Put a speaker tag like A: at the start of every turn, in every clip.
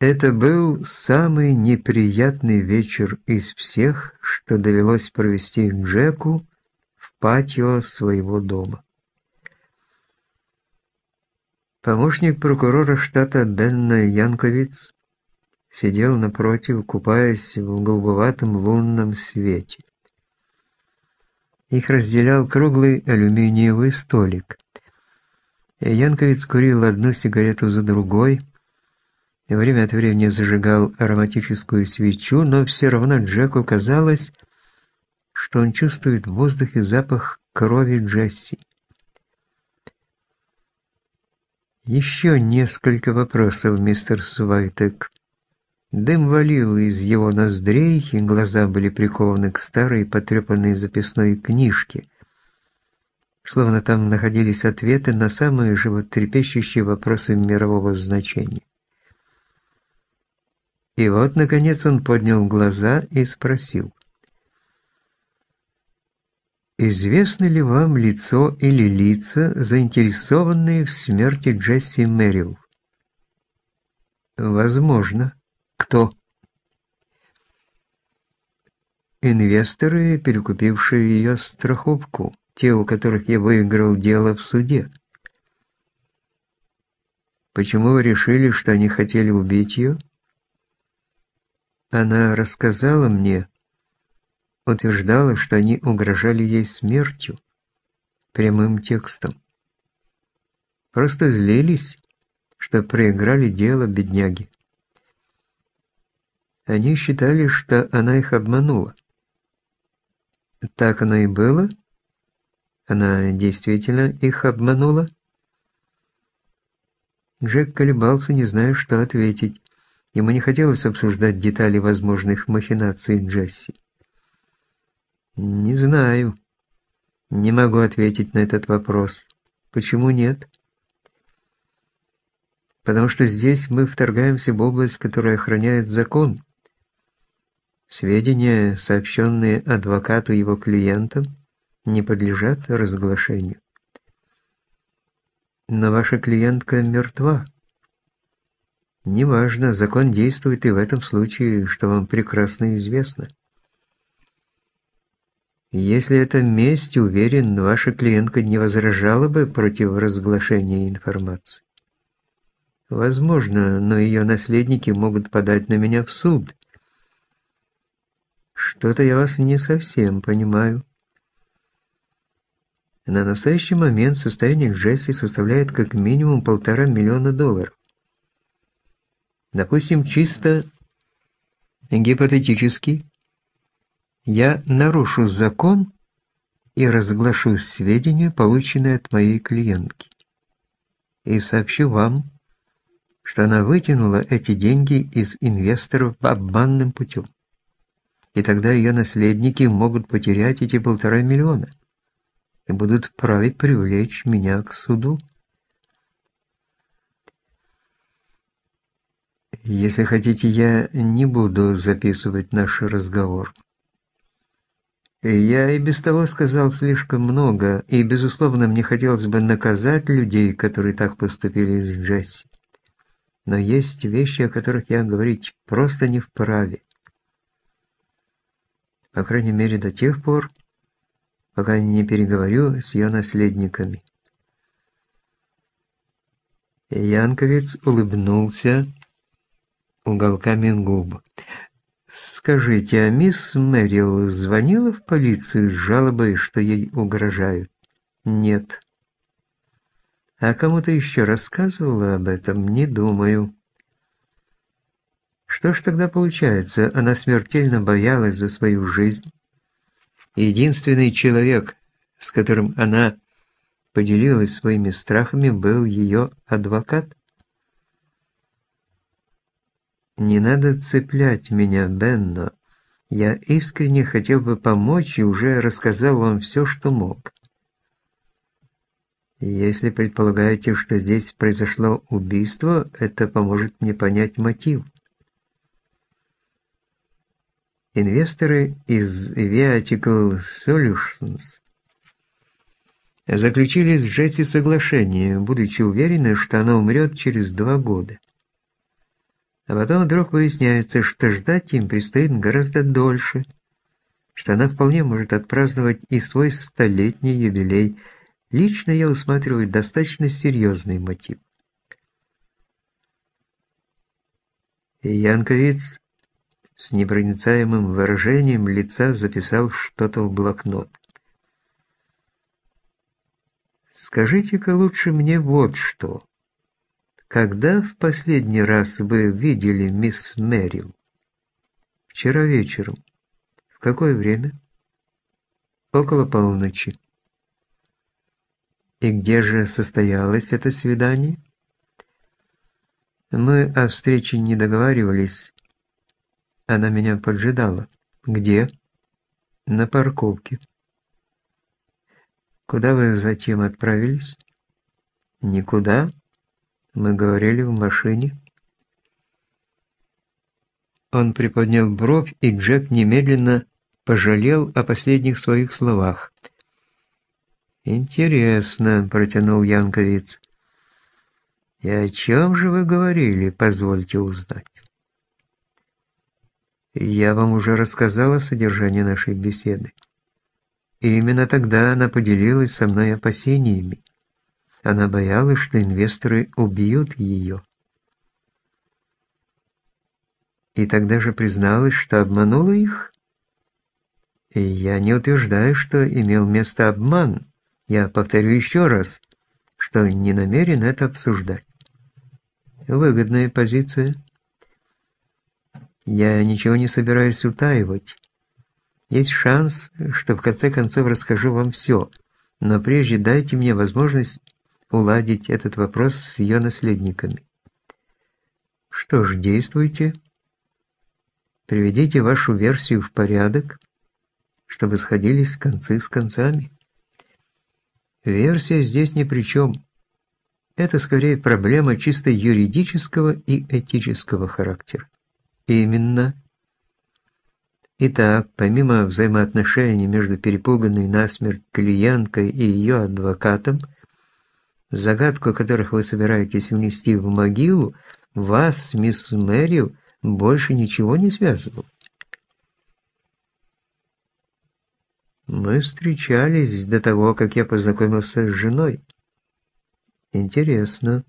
A: Это был самый неприятный вечер из всех, что довелось провести Джеку в патио своего дома. Помощник прокурора штата Бенна Янковиц сидел напротив, купаясь в голубоватом лунном свете. Их разделял круглый алюминиевый столик. Янковиц курил одну сигарету за другой, и время от времени зажигал ароматическую свечу, но все равно Джеку казалось, что он чувствует в воздухе запах крови Джесси. Еще несколько вопросов, мистер Свайтек. Дым валил из его ноздрей, и глаза были прикованы к старой потрепанной записной книжке, словно там находились ответы на самые животрепещущие вопросы мирового значения. И вот, наконец, он поднял глаза и спросил. «Известно ли вам лицо или лица, заинтересованные в смерти Джесси Мэрил?» «Возможно. Кто?» «Инвесторы, перекупившие ее страховку, те, у которых я выиграл дело в суде». «Почему вы решили, что они хотели убить ее?» Она рассказала мне, утверждала, что они угрожали ей смертью, прямым текстом. Просто злились, что проиграли дело бедняги. Они считали, что она их обманула. Так оно и было? Она действительно их обманула? Джек колебался, не зная, что ответить. Ему не хотелось обсуждать детали возможных махинаций Джесси. «Не знаю. Не могу ответить на этот вопрос. Почему нет?» «Потому что здесь мы вторгаемся в область, которая охраняет закон. Сведения, сообщенные адвокату его клиентам, не подлежат разглашению. Но ваша клиентка мертва». Неважно, закон действует и в этом случае, что вам прекрасно известно. Если это месть, уверен, ваша клиентка не возражала бы против разглашения информации. Возможно, но ее наследники могут подать на меня в суд. Что-то я вас не совсем понимаю. На настоящий момент состояние Джесси составляет как минимум полтора миллиона долларов. Допустим, чисто гипотетически, я нарушу закон и разглашу сведения, полученные от моей клиентки, и сообщу вам, что она вытянула эти деньги из инвесторов обманным путем. И тогда ее наследники могут потерять эти полтора миллиона и будут вправе привлечь меня к суду. Если хотите, я не буду записывать наш разговор. Я и без того сказал слишком много, и, безусловно, мне хотелось бы наказать людей, которые так поступили с Джесси. Но есть вещи, о которых я говорить просто не вправе. По крайней мере, до тех пор, пока не переговорю с ее наследниками. Янковец улыбнулся уголками губ. «Скажите, а мисс Мэрил звонила в полицию с жалобой, что ей угрожают?» «Нет». «А кому-то еще рассказывала об этом? Не думаю». Что ж тогда получается, она смертельно боялась за свою жизнь. Единственный человек, с которым она поделилась своими страхами, был ее адвокат. Не надо цеплять меня, Бенно. Я искренне хотел бы помочь и уже рассказал вам все, что мог. Если предполагаете, что здесь произошло убийство, это поможет мне понять мотив. Инвесторы из Viatical Solutions заключили с Джесси соглашение, будучи уверены, что она умрет через два года. А потом вдруг выясняется, что ждать им предстоит гораздо дольше, что она вполне может отпраздновать и свой столетний юбилей. Лично я усматриваю достаточно серьезный мотив. И Янковиц с непроницаемым выражением лица записал что-то в блокнот. «Скажите-ка лучше мне вот что. Когда в последний раз вы видели мисс Мэрил? Вчера вечером. В какое время? Около полуночи. И где же состоялось это свидание? Мы о встрече не договаривались. Она меня поджидала. Где? На парковке. Куда вы затем отправились? Никуда. Мы говорили в машине. Он приподнял бровь, и Джек немедленно пожалел о последних своих словах. «Интересно», — протянул Янковиц. «И о чем же вы говорили, позвольте узнать?» «Я вам уже рассказал о содержании нашей беседы. И именно тогда она поделилась со мной опасениями. Она боялась, что инвесторы убьют ее. И тогда же призналась, что обманула их? И я не утверждаю, что имел место обман. Я повторю еще раз, что не намерен это обсуждать. Выгодная позиция. Я ничего не собираюсь утаивать. Есть шанс, что в конце концов расскажу вам все, но прежде дайте мне возможность уладить этот вопрос с ее наследниками. Что ж, действуйте. Приведите вашу версию в порядок, чтобы сходились концы с концами. Версия здесь ни при чем. Это скорее проблема чисто юридического и этического характера. Именно. Итак, помимо взаимоотношений между перепуганной насмерть клиенткой и ее адвокатом, загадку которых вы собираетесь внести в могилу, вас, мисс Мэрил, больше ничего не связывало. Мы встречались до того, как я познакомился с женой. Интересно.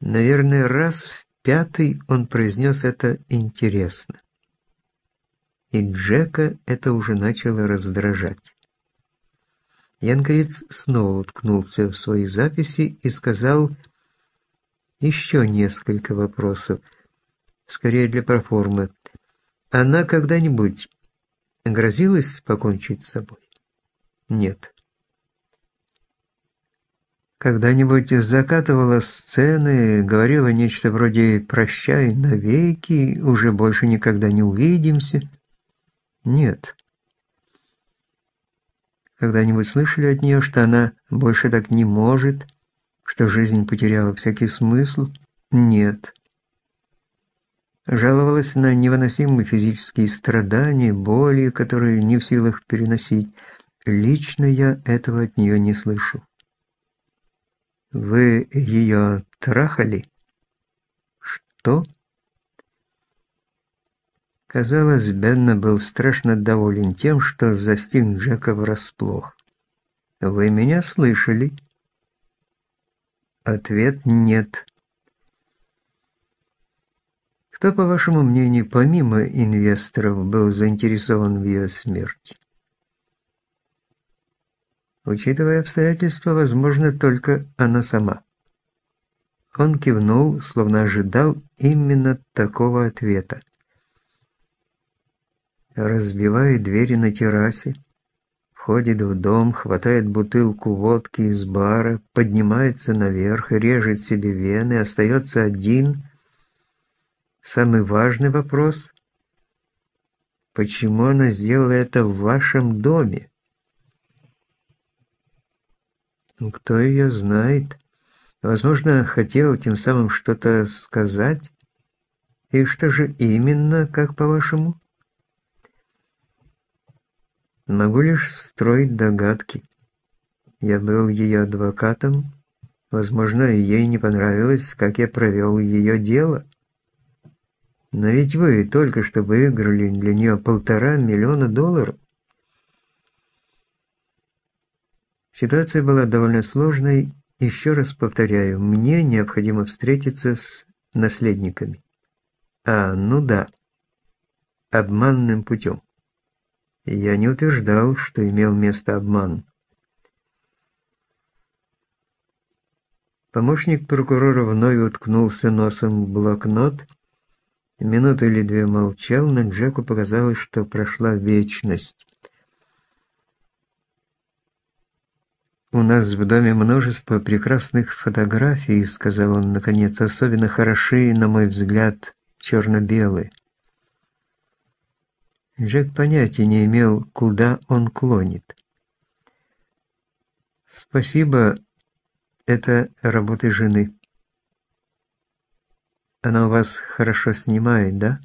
A: Наверное, раз в пятый он произнес это «интересно». И Джека это уже начало раздражать. Янковец снова уткнулся в свои записи и сказал еще несколько вопросов, скорее для проформы. Она когда-нибудь грозилась покончить с собой? Нет. Когда-нибудь закатывала сцены, говорила нечто вроде «прощай навеки, уже больше никогда не увидимся»? Нет. Когда-нибудь слышали от нее, что она больше так не может, что жизнь потеряла всякий смысл? Нет. Жаловалась на невыносимые физические страдания, боли, которые не в силах переносить. Лично я этого от нее не слышал. Вы ее трахали? Что? Казалось, Бенна был страшно доволен тем, что застиг Джека врасплох. «Вы меня слышали?» Ответ «нет». Кто, по вашему мнению, помимо инвесторов, был заинтересован в ее смерти? Учитывая обстоятельства, возможно, только она сама. Он кивнул, словно ожидал именно такого ответа разбивает двери на террасе, входит в дом, хватает бутылку водки из бара, поднимается наверх, режет себе вены, остается один. Самый важный вопрос – почему она сделала это в вашем доме? Ну, кто ее знает? Возможно, хотел тем самым что-то сказать? И что же именно, как по-вашему? Могу лишь строить догадки. Я был ее адвокатом, Возможно, ей не понравилось, как я провел ее дело. Но ведь вы только что выиграли для нее полтора миллиона долларов. Ситуация была довольно сложной. Еще раз повторяю, мне необходимо встретиться с наследниками. А, ну да, обманным путем. Я не утверждал, что имел место обман. Помощник прокурора вновь уткнулся носом в блокнот. Минуту или две молчал, но Джеку показалось, что прошла вечность. «У нас в доме множество прекрасных фотографий», — сказал он наконец, — «особенно хороши, на мой взгляд, черно-белые». Джек понятия не имел, куда он клонит. «Спасибо, это работы жены. Она у вас хорошо снимает, да?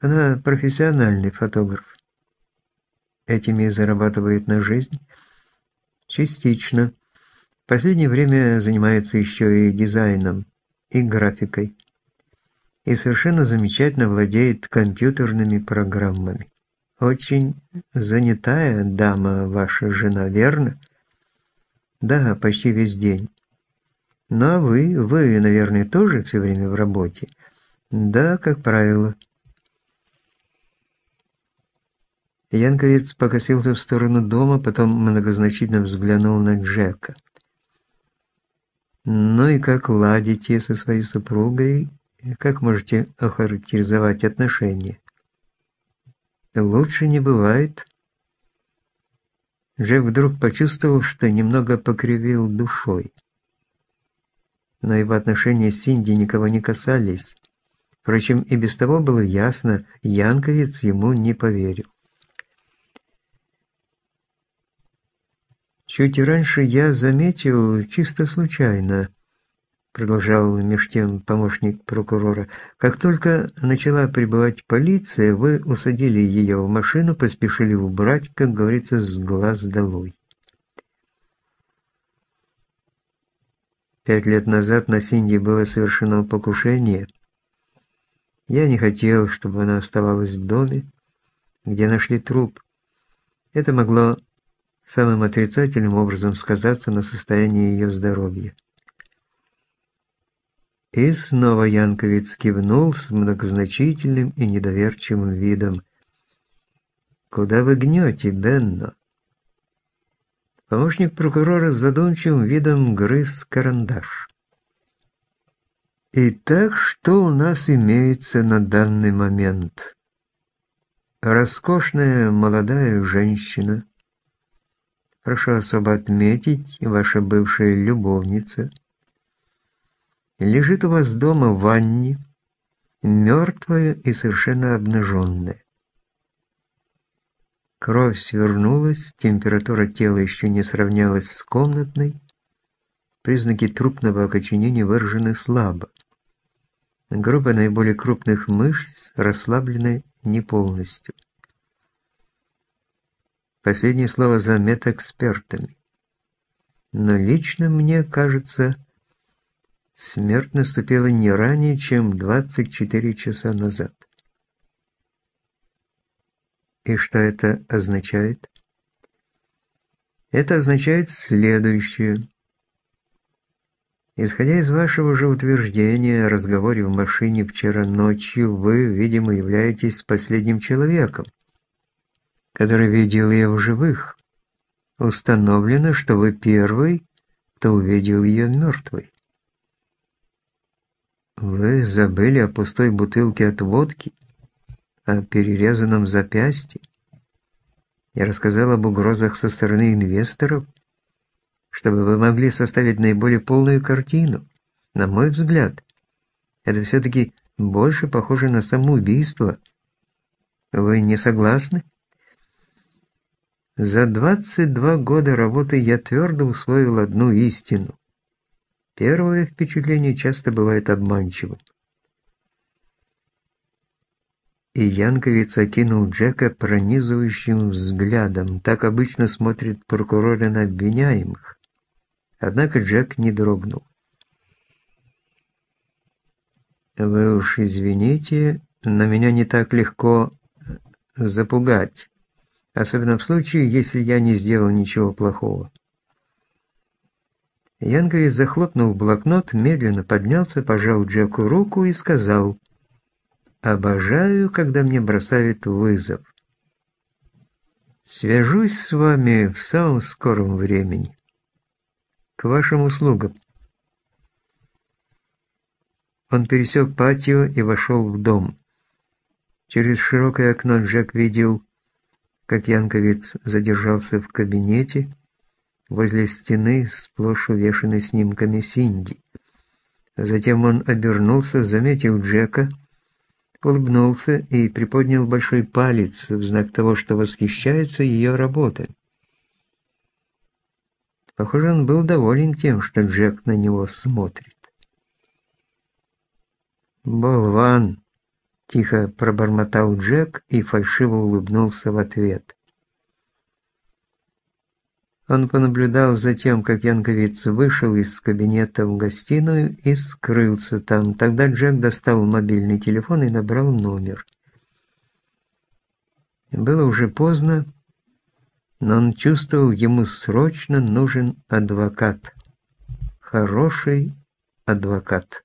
A: Она профессиональный фотограф. Этими зарабатывает на жизнь? Частично. В последнее время занимается еще и дизайном, и графикой. И совершенно замечательно владеет компьютерными программами. Очень занятая дама ваша жена, верно? Да, почти весь день. Ну а вы, вы, наверное, тоже все время в работе? Да, как правило. Янковец покосился в сторону дома, потом многозначительно взглянул на Джека. «Ну и как ладите со своей супругой? Как можете охарактеризовать отношения?» «Лучше не бывает». Джек вдруг почувствовал, что немного покривил душой. Но его отношения с Синди никого не касались. Впрочем, и без того было ясно, Янковец ему не поверил. Чуть раньше я заметил, чисто случайно, продолжал меж тем помощник прокурора, как только начала прибывать полиция, вы усадили ее в машину, поспешили убрать, как говорится, с глаз долой. Пять лет назад на Синди было совершено покушение. Я не хотел, чтобы она оставалась в доме, где нашли труп. Это могло самым отрицательным образом сказаться на состоянии ее здоровья. И снова Янковец кивнул с многозначительным и недоверчивым видом. «Куда вы гнете, Бенно?» Помощник прокурора с задумчивым видом грыз карандаш. Итак, что у нас имеется на данный момент? Роскошная молодая женщина. Прошу особо отметить, ваша бывшая любовница – лежит у вас дома в ванне, мертвая и совершенно обнаженная. Кровь свернулась, температура тела еще не сравнялась с комнатной, признаки трупного окоченения выражены слабо. Группа наиболее крупных мышц расслаблены не полностью. Последнее слово за медэкспертами. Но лично мне кажется, Смерть наступила не ранее, чем 24 часа назад. И что это означает? Это означает следующее. Исходя из вашего же утверждения о разговоре в машине вчера ночью, вы, видимо, являетесь последним человеком, который видел ее в живых. Установлено, что вы первый, кто увидел ее мертвой. Вы забыли о пустой бутылке от водки, о перерезанном запястье? Я рассказал об угрозах со стороны инвесторов, чтобы вы могли составить наиболее полную картину. На мой взгляд, это все-таки больше похоже на самоубийство. Вы не согласны? За 22 года работы я твердо усвоил одну истину. Первое впечатление часто бывает обманчивым. И Янковец окинул Джека пронизывающим взглядом. Так обычно смотрят прокуроры на обвиняемых. Однако Джек не дрогнул. «Вы уж извините, но меня не так легко запугать, особенно в случае, если я не сделал ничего плохого». Янговец захлопнул блокнот, медленно поднялся, пожал Джеку руку и сказал «Обожаю, когда мне бросают вызов. Свяжусь с вами в самом скором времени. К вашим услугам». Он пересек патио и вошел в дом. Через широкое окно Джек видел, как Янковец задержался в кабинете, возле стены, сплошь увешанной снимками Синди. Затем он обернулся, заметил Джека, улыбнулся и приподнял большой палец в знак того, что восхищается ее работой. Похоже, он был доволен тем, что Джек на него смотрит. «Болван!» – тихо пробормотал Джек и фальшиво улыбнулся в ответ. Он понаблюдал за тем, как Янковиц вышел из кабинета в гостиную и скрылся там. Тогда Джек достал мобильный телефон и набрал номер. Было уже поздно, но он чувствовал, ему срочно нужен адвокат. Хороший адвокат.